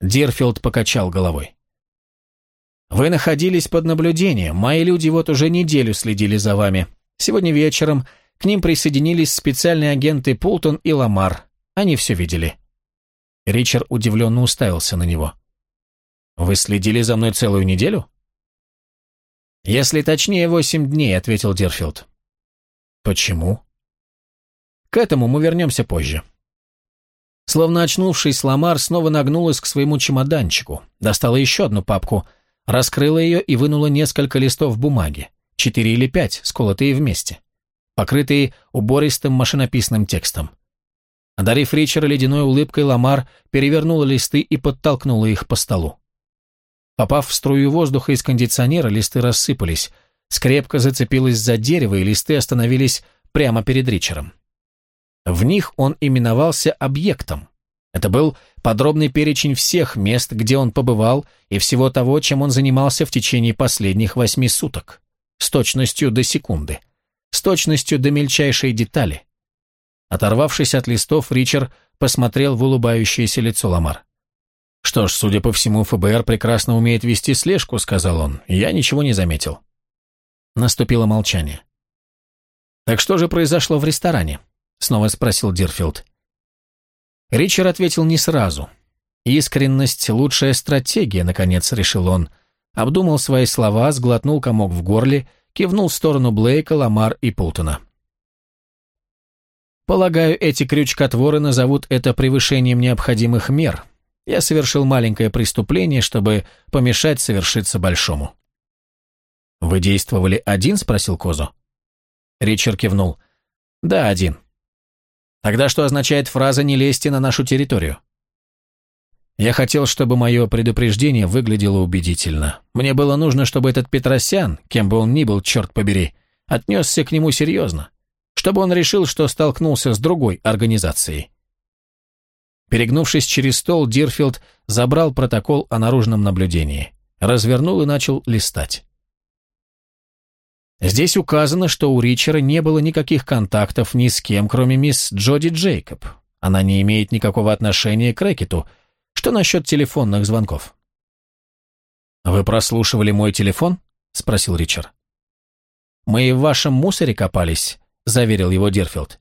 Дирфилд покачал головой. «Вы находились под наблюдением. Мои люди вот уже неделю следили за вами. Сегодня вечером к ним присоединились специальные агенты Пултон и Ламар. Они все видели». Ричер удивленно уставился на него. «Вы следили за мной целую неделю?» «Если точнее, восемь дней», — ответил Дирфилд. «Почему?» «К этому мы вернемся позже». Словно очнувшись, Ламар снова нагнулась к своему чемоданчику, достала еще одну папку, раскрыла ее и вынула несколько листов бумаги, четыре или пять, сколотые вместе, покрытые убористым машинописным текстом. Одарив Ричера ледяной улыбкой, Ламар перевернула листы и подтолкнула их по столу. Попав в струю воздуха из кондиционера, листы рассыпались, скрепко зацепилась за дерево, и листы остановились прямо перед Ричером. В них он именовался объектом. Это был подробный перечень всех мест, где он побывал, и всего того, чем он занимался в течение последних восьми суток. С точностью до секунды. С точностью до мельчайшей детали. Оторвавшись от листов, Ричард посмотрел в улыбающееся лицо Ламар. «Что ж, судя по всему, ФБР прекрасно умеет вести слежку», — сказал он. «Я ничего не заметил». Наступило молчание. «Так что же произошло в ресторане?» — снова спросил Дирфилд. Ричард ответил не сразу. «Искренность — лучшая стратегия», — наконец решил он. Обдумал свои слова, сглотнул комок в горле, кивнул в сторону Блейка, Ламар и Пултона. «Полагаю, эти крючкотворы назовут это превышением необходимых мер», я совершил маленькое преступление, чтобы помешать совершиться большому». «Вы действовали один?» – спросил Козу. Ричард кивнул. «Да, один». «Тогда что означает фраза «не лезьте на нашу территорию»?» Я хотел, чтобы мое предупреждение выглядело убедительно. Мне было нужно, чтобы этот Петросян, кем бы он ни был, черт побери, отнесся к нему серьезно. Чтобы он решил, что столкнулся с другой организацией. Перегнувшись через стол, Дирфилд забрал протокол о наружном наблюдении, развернул и начал листать. Здесь указано, что у Ричера не было никаких контактов ни с кем, кроме мисс Джоди Джейкоб. Она не имеет никакого отношения к рэкету. Что насчет телефонных звонков? «Вы прослушивали мой телефон?» — спросил Ричер. «Мы и в вашем мусоре копались», — заверил его Дирфилд.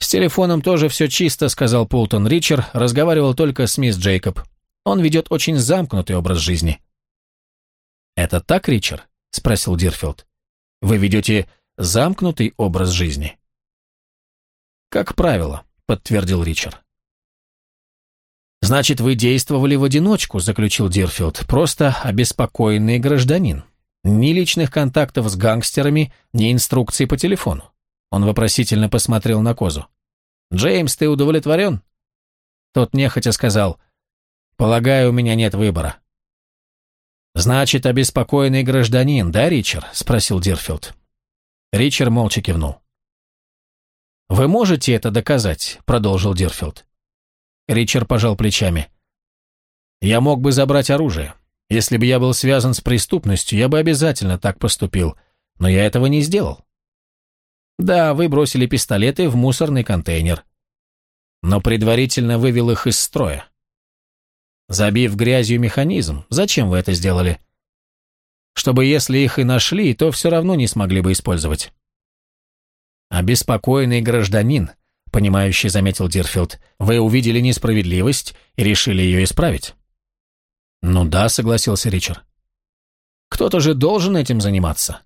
«С телефоном тоже все чисто», — сказал Пултон. Ричер разговаривал только с мисс Джейкоб. Он ведет очень замкнутый образ жизни. «Это так, Ричер?» — спросил Дирфилд. «Вы ведете замкнутый образ жизни?» «Как правило», — подтвердил Ричер. «Значит, вы действовали в одиночку», — заключил Дирфилд. «Просто обеспокоенный гражданин. Ни личных контактов с гангстерами, ни инструкций по телефону. Он вопросительно посмотрел на Козо. «Джеймс, ты удовлетворен?» Тот нехотя сказал, «Полагаю, у меня нет выбора». «Значит, обеспокоенный гражданин, да, Ричер?» – спросил Дирфилд. Ричер молча кивнул. «Вы можете это доказать?» – продолжил Дирфилд. Ричард пожал плечами. «Я мог бы забрать оружие. Если бы я был связан с преступностью, я бы обязательно так поступил, но я этого не сделал. Да, вы бросили пистолеты в мусорный контейнер. Но предварительно вывел их из строя. Забив грязью механизм, зачем вы это сделали? Чтобы если их и нашли, то все равно не смогли бы использовать. Обеспокоенный гражданин, понимающий, заметил Дирфилд, вы увидели несправедливость и решили ее исправить. Ну да, согласился Ричард. Кто-то же должен этим заниматься.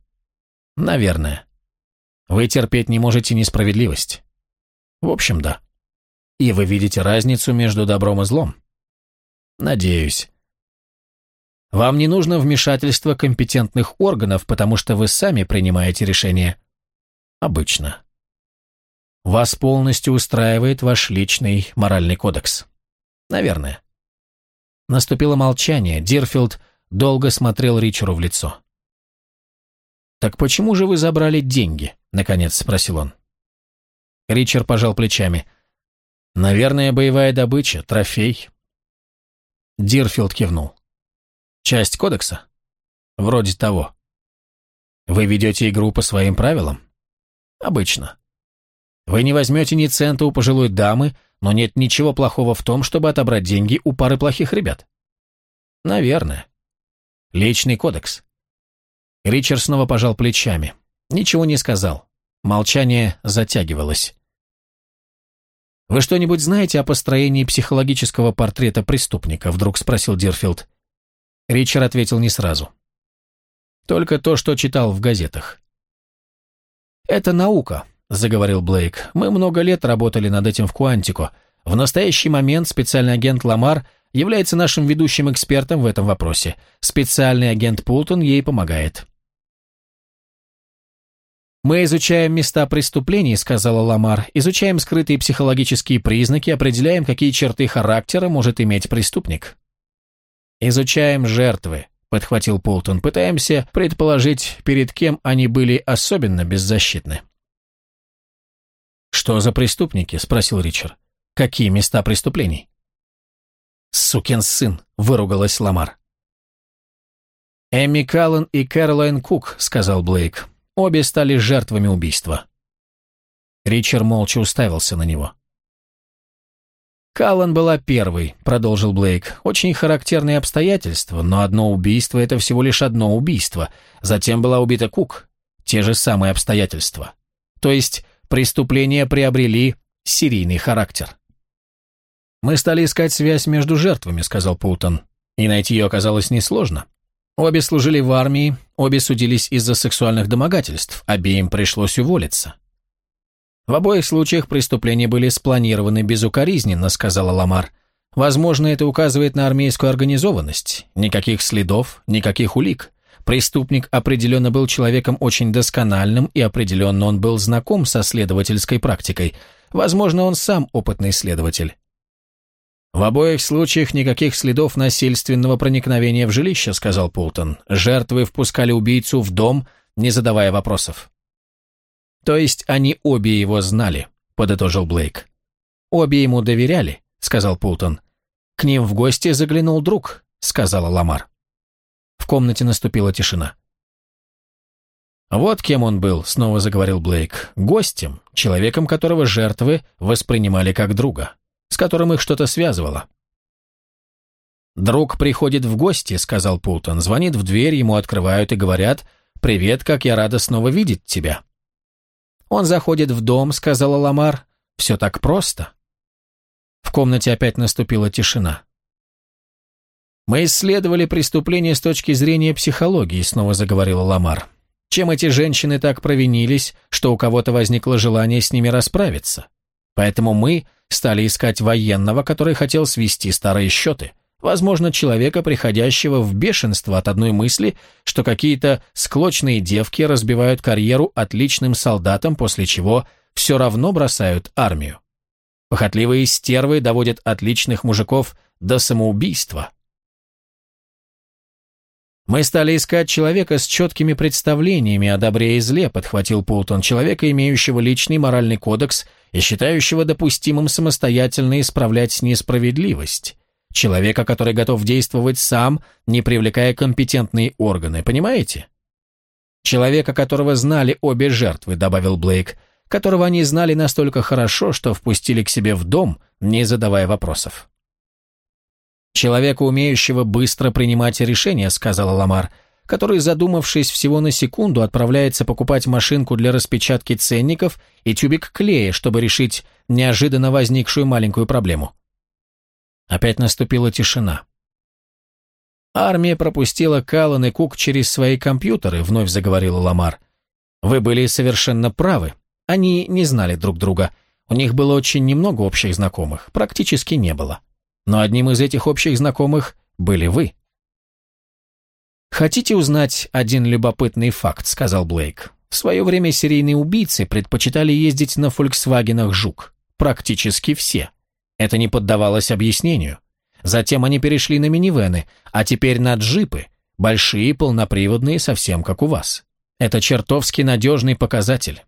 Наверное. Вы терпеть не можете несправедливость. В общем, да. И вы видите разницу между добром и злом? Надеюсь. Вам не нужно вмешательство компетентных органов, потому что вы сами принимаете решение. Обычно. Вас полностью устраивает ваш личный моральный кодекс. Наверное. Наступило молчание. Дирфилд долго смотрел Ричеру в лицо. «Так почему же вы забрали деньги?» — наконец спросил он. Ричер пожал плечами. Наверное, боевая добыча, трофей. Дирфилд кивнул. Часть кодекса? Вроде того. Вы ведете игру по своим правилам? Обычно. Вы не возьмете ни цента у пожилой дамы, но нет ничего плохого в том, чтобы отобрать деньги у пары плохих ребят. Наверное. Личный кодекс. Ричард снова пожал плечами. Ничего не сказал. Молчание затягивалось. «Вы что-нибудь знаете о построении психологического портрета преступника?» вдруг спросил Дирфилд. Ричард ответил не сразу. «Только то, что читал в газетах». «Это наука», — заговорил Блейк. «Мы много лет работали над этим в Куантико. В настоящий момент специальный агент Ламар является нашим ведущим экспертом в этом вопросе. Специальный агент Пултон ей помогает». «Мы изучаем места преступлений», — сказала Ламар, «изучаем скрытые психологические признаки, определяем, какие черты характера может иметь преступник». «Изучаем жертвы», — подхватил Полтон, «пытаемся предположить, перед кем они были особенно беззащитны». «Что за преступники?» — спросил Ричард. «Какие места преступлений?» «Сукин сын», — выругалась Ламар. «Эми Каллен и Кэролайн Кук», — сказал Блейк. Обе стали жертвами убийства. Ричард молча уставился на него. «Каллан была первой», — продолжил Блейк. «Очень характерные обстоятельства, но одно убийство — это всего лишь одно убийство. Затем была убита Кук. Те же самые обстоятельства. То есть преступления приобрели серийный характер». «Мы стали искать связь между жертвами», — сказал Пултон. «И найти ее оказалось несложно. Обе служили в армии, обе судились из-за сексуальных домогательств, обеим пришлось уволиться. В обоих случаях преступления были спланированы безукоризненно, сказала Ламар. Возможно, это указывает на армейскую организованность. Никаких следов, никаких улик. Преступник определенно был человеком очень доскональным, и определенно он был знаком со следовательской практикой. Возможно, он сам опытный следователь. «В обоих случаях никаких следов насильственного проникновения в жилище», — сказал Пултон. «Жертвы впускали убийцу в дом, не задавая вопросов». «То есть они обе его знали», — подытожил Блейк. «Обе ему доверяли», — сказал Пултон. «К ним в гости заглянул друг», — сказала Ламар. В комнате наступила тишина. «Вот кем он был», — снова заговорил Блейк. «Гостем, человеком, которого жертвы воспринимали как друга» с которым их что-то связывало. «Друг приходит в гости», — сказал Пултон, звонит в дверь, ему открывают и говорят «Привет, как я рада снова видеть тебя». «Он заходит в дом», — сказала Ламар. «Все так просто». В комнате опять наступила тишина. «Мы исследовали преступление с точки зрения психологии», — снова заговорила Ламар. «Чем эти женщины так провинились, что у кого-то возникло желание с ними расправиться? Поэтому мы стали искать военного, который хотел свести старые счеты. Возможно, человека, приходящего в бешенство от одной мысли, что какие-то склочные девки разбивают карьеру отличным солдатам, после чего все равно бросают армию. Похотливые стервы доводят отличных мужиков до самоубийства. «Мы стали искать человека с четкими представлениями о добре и зле», подхватил Пултон, человека, имеющего личный моральный кодекс и считающего допустимым самостоятельно исправлять несправедливость. Человека, который готов действовать сам, не привлекая компетентные органы, понимаете? Человека, которого знали обе жертвы, добавил Блейк, которого они знали настолько хорошо, что впустили к себе в дом, не задавая вопросов. «Человека, умеющего быстро принимать решения», — сказала Ламар, который, задумавшись всего на секунду, отправляется покупать машинку для распечатки ценников и тюбик клея, чтобы решить неожиданно возникшую маленькую проблему. Опять наступила тишина. «Армия пропустила Каллан и Кук через свои компьютеры», — вновь заговорила Ламар. «Вы были совершенно правы. Они не знали друг друга. У них было очень немного общих знакомых, практически не было но одним из этих общих знакомых были вы. «Хотите узнать один любопытный факт?» – сказал Блейк. «В свое время серийные убийцы предпочитали ездить на «Фольксвагенах Жук». Практически все. Это не поддавалось объяснению. Затем они перешли на минивены, а теперь на джипы, большие, полноприводные, совсем как у вас. Это чертовски надежный показатель.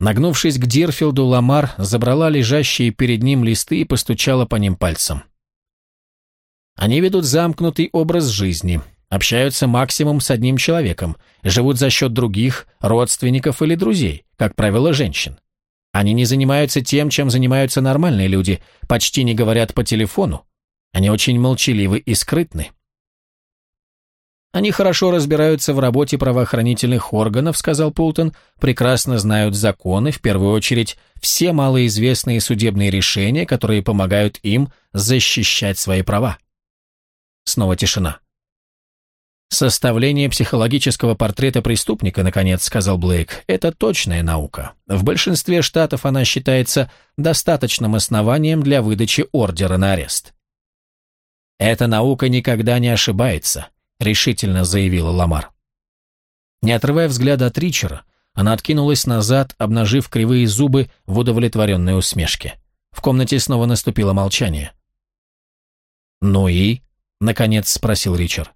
Нагнувшись к Дирфилду, Ламар забрала лежащие перед ним листы и постучала по ним пальцем. Они ведут замкнутый образ жизни, общаются максимум с одним человеком, живут за счет других, родственников или друзей, как правило, женщин. Они не занимаются тем, чем занимаются нормальные люди, почти не говорят по телефону. Они очень молчаливы и скрытны. Они хорошо разбираются в работе правоохранительных органов, сказал Пултон, прекрасно знают законы, в первую очередь все малоизвестные судебные решения, которые помогают им защищать свои права. Снова тишина. «Составление психологического портрета преступника, наконец, сказал Блейк, это точная наука. В большинстве штатов она считается достаточным основанием для выдачи ордера на арест. Эта наука никогда не ошибается, — решительно заявила Ламар. Не отрывая взгляда от Ричера, она откинулась назад, обнажив кривые зубы в удовлетворенной усмешке. В комнате снова наступило молчание. «Ну и?» — наконец спросил Ричард.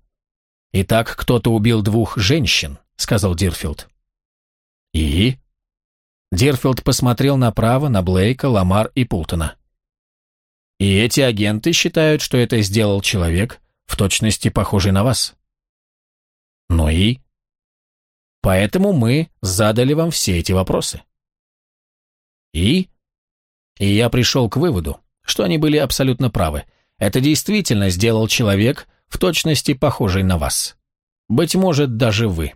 «Итак, кто-то убил двух женщин», — сказал Дирфилд. «И?» Дирфилд посмотрел направо на Блейка, Ламар и Пултона. «И эти агенты считают, что это сделал человек, в точности похожий на вас. Ну и? Поэтому мы задали вам все эти вопросы. И? И я пришел к выводу, что они были абсолютно правы. Это действительно сделал человек, в точности похожий на вас. Быть может, даже вы.